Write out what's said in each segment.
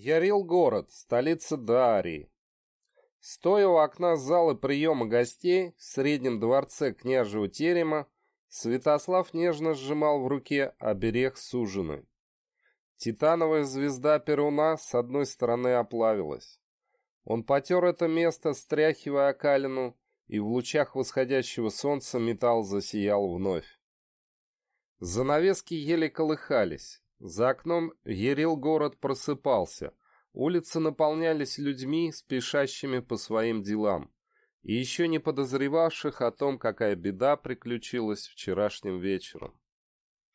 Ярил город, столица Дарии. Стоя у окна зала приема гостей в среднем дворце княжего терема, Святослав нежно сжимал в руке оберег сужены. Титановая звезда Перуна с одной стороны оплавилась. Он потер это место, стряхивая окалину, и в лучах восходящего солнца металл засиял вновь. Занавески еле колыхались. За окном ерил город просыпался. Улицы наполнялись людьми, спешащими по своим делам, и еще не подозревавших о том, какая беда приключилась вчерашним вечером.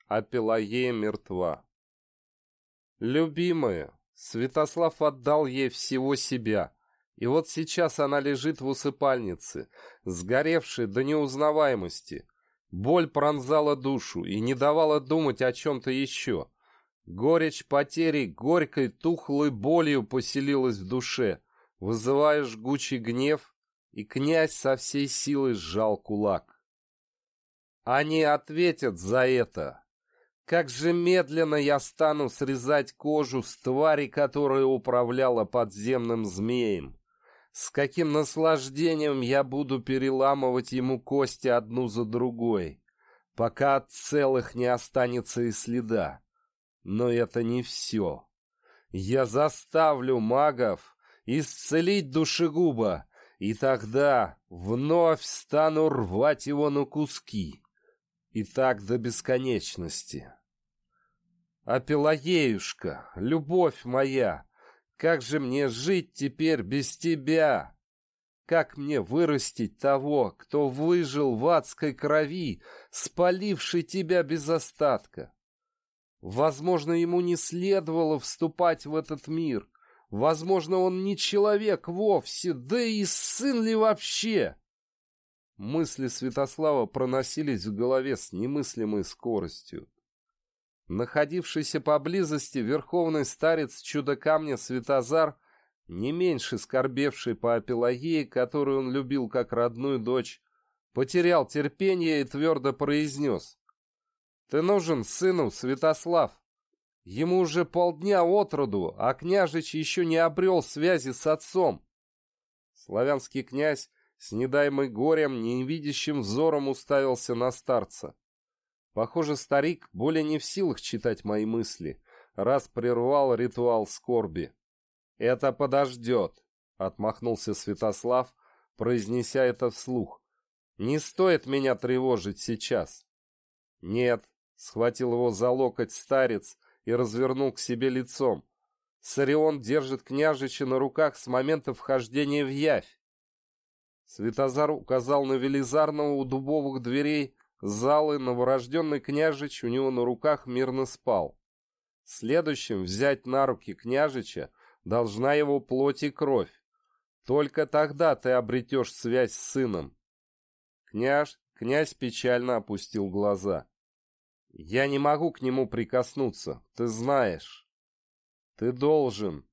А Пелагея мертва. Любимая, Святослав отдал ей всего себя, и вот сейчас она лежит в усыпальнице, сгоревшей до неузнаваемости. Боль пронзала душу и не давала думать о чем-то еще. Горечь потери горькой тухлой болью поселилась в душе, вызывая жгучий гнев, и князь со всей силы сжал кулак. Они ответят за это. Как же медленно я стану срезать кожу с твари, которая управляла подземным змеем. С каким наслаждением я буду переламывать ему кости одну за другой, пока от целых не останется и следа. Но это не все. Я заставлю магов исцелить душегуба, и тогда вновь стану рвать его на куски. И так до бесконечности. А Пелагеюшка, любовь моя, как же мне жить теперь без тебя? Как мне вырастить того, кто выжил в адской крови, спаливший тебя без остатка? Возможно, ему не следовало вступать в этот мир. Возможно, он не человек вовсе, да и сын ли вообще? Мысли Святослава проносились в голове с немыслимой скоростью. Находившийся поблизости верховный старец чудо-камня Святозар, не меньше скорбевший по Апелагее, которую он любил как родную дочь, потерял терпение и твердо произнес. Ты нужен сыну, Святослав. Ему уже полдня от роду, а княжич еще не обрел связи с отцом. Славянский князь с недаемой горем, невидящим взором уставился на старца. Похоже, старик более не в силах читать мои мысли, раз прервал ритуал скорби. «Это подождет», — отмахнулся Святослав, произнеся это вслух. «Не стоит меня тревожить сейчас». «Нет, Схватил его за локоть старец и развернул к себе лицом. Сарион держит княжича на руках с момента вхождения в явь. Светозар указал на велизарного у дубовых дверей залы, новорожденный княжич у него на руках мирно спал. Следующим взять на руки княжича должна его плоть и кровь. Только тогда ты обретешь связь с сыном. Княж, князь печально опустил глаза. Я не могу к нему прикоснуться, ты знаешь. Ты должен.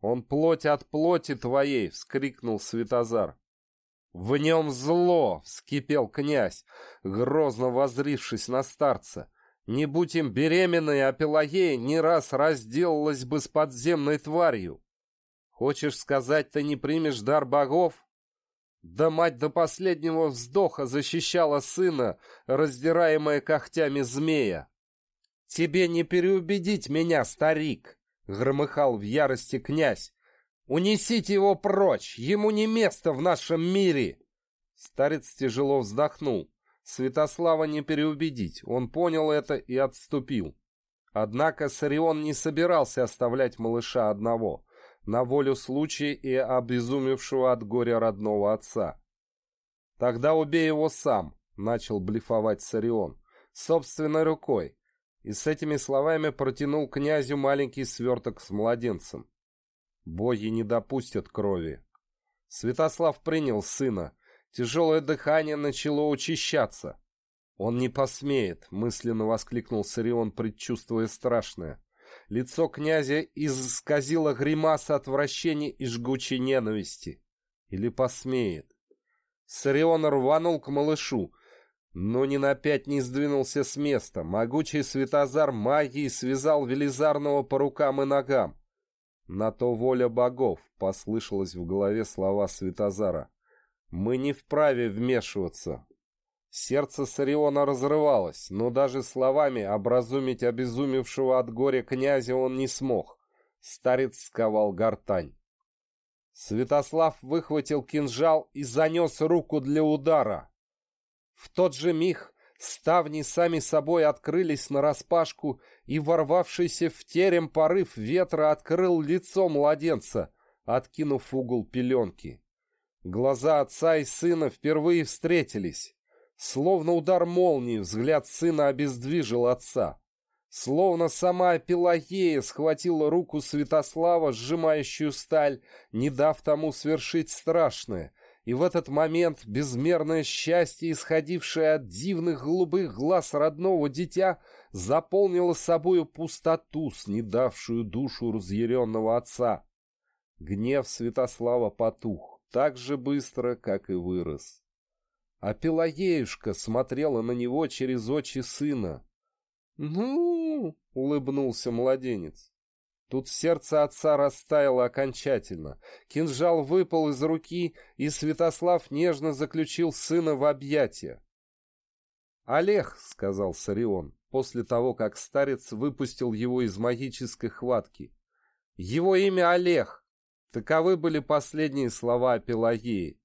Он плоть от плоти твоей, вскрикнул Светозар. В нем зло, вскипел князь, грозно возрившись на старца. Не будь им беременной, а Пелагея не раз разделалась бы с подземной тварью. Хочешь сказать, ты не примешь дар богов? Да мать до последнего вздоха защищала сына, раздираемая когтями змея. «Тебе не переубедить меня, старик!» — громыхал в ярости князь. «Унесите его прочь! Ему не место в нашем мире!» Старец тяжело вздохнул. Святослава не переубедить, он понял это и отступил. Однако Сарион не собирался оставлять малыша одного на волю случая и обезумевшего от горя родного отца. «Тогда убей его сам», — начал блефовать Сарион, собственной рукой, и с этими словами протянул князю маленький сверток с младенцем. Боги не допустят крови. Святослав принял сына. Тяжелое дыхание начало учащаться. «Он не посмеет», — мысленно воскликнул Сарион, предчувствуя страшное. Лицо князя исказило гримаса отвращения и жгучей ненависти. Или посмеет. Сарион рванул к малышу, но ни на пять не сдвинулся с места. Могучий светозар магии связал Велизарного по рукам и ногам. На то воля богов, послышалось в голове слова Светозара. Мы не вправе вмешиваться. Сердце Сариона разрывалось, но даже словами образумить обезумевшего от горя князя он не смог. Старец сковал гортань. Святослав выхватил кинжал и занес руку для удара. В тот же миг ставни сами собой открылись нараспашку, и ворвавшийся в терем порыв ветра открыл лицо младенца, откинув угол пеленки. Глаза отца и сына впервые встретились. Словно удар молнии взгляд сына обездвижил отца. Словно сама Пелагея схватила руку Святослава, сжимающую сталь, не дав тому свершить страшное — и в этот момент безмерное счастье, исходившее от дивных голубых глаз родного дитя, заполнило собою пустоту, снедавшую душу разъяренного отца. Гнев Святослава потух так же быстро, как и вырос. А Пелагеюшка смотрела на него через очи сына. «Ну!» — улыбнулся младенец. Тут сердце отца растаяло окончательно. Кинжал выпал из руки, и Святослав нежно заключил сына в объятия. «Олег», — сказал Сарион, после того, как старец выпустил его из магической хватки. «Его имя Олег». Таковы были последние слова Пелагеи.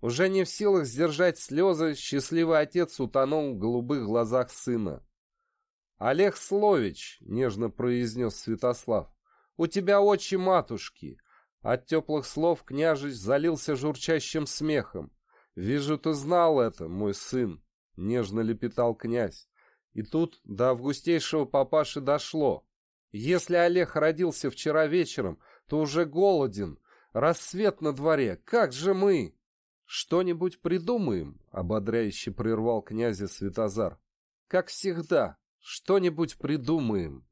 Уже не в силах сдержать слезы, счастливый отец утонул в голубых глазах сына. «Олег Слович», — нежно произнес Святослав, — «у тебя очи матушки». От теплых слов княжич залился журчащим смехом. «Вижу, ты знал это, мой сын», — нежно лепетал князь. И тут до августейшего папаши дошло. Если Олег родился вчера вечером, то уже голоден. Рассвет на дворе. Как же мы? Что-нибудь придумаем, — ободряюще прервал князя Святозар. Как всегда. Что-нибудь придумаем.